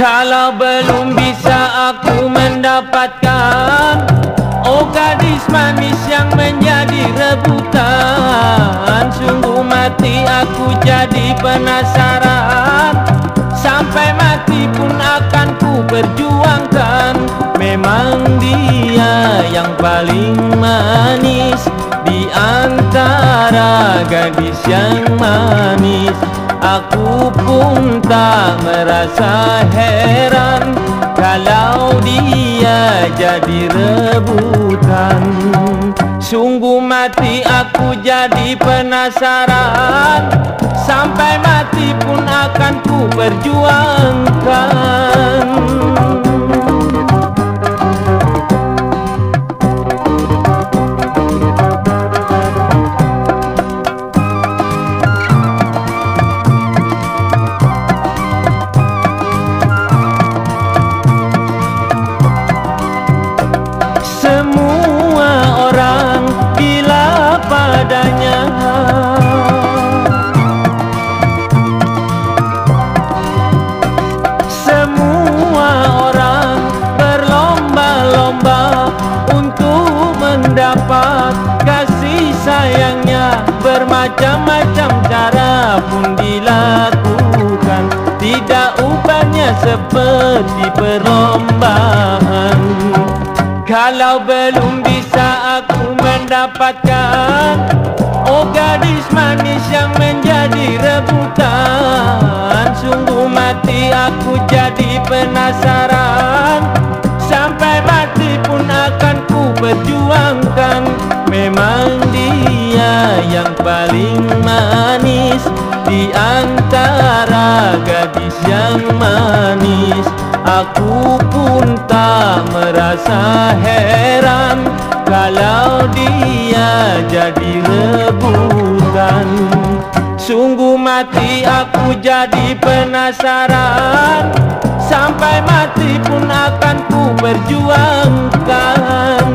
Kalau belum bisa aku mendapatkan Oh gadis manis yang menjadi rebutan Sungguh mati aku jadi penasaran Sampai mati pun akan ku berjuangkan Memang dia yang paling manis Di antara gadis yang manis Aku pun tak merasa heran Kalau dia jadi rebutan. Sungguh mati aku jadi penasaran. Sampai mati pun akan ku perjuangkan Bermacam-macam cara pun dilakukan. Tidak ubahnya seperti perlombaan. Kalau belum bisa aku mendapatkan Oh gadis manis yang menjadi rebutan. Sungguh mati aku yang paling manis Di antara gadis yang manis. Aku pun tak merasa heran Kalau dia jadi rebutan. Sungguh mati aku jadi penasaran. Sampai mati pun akan ku perjuangkan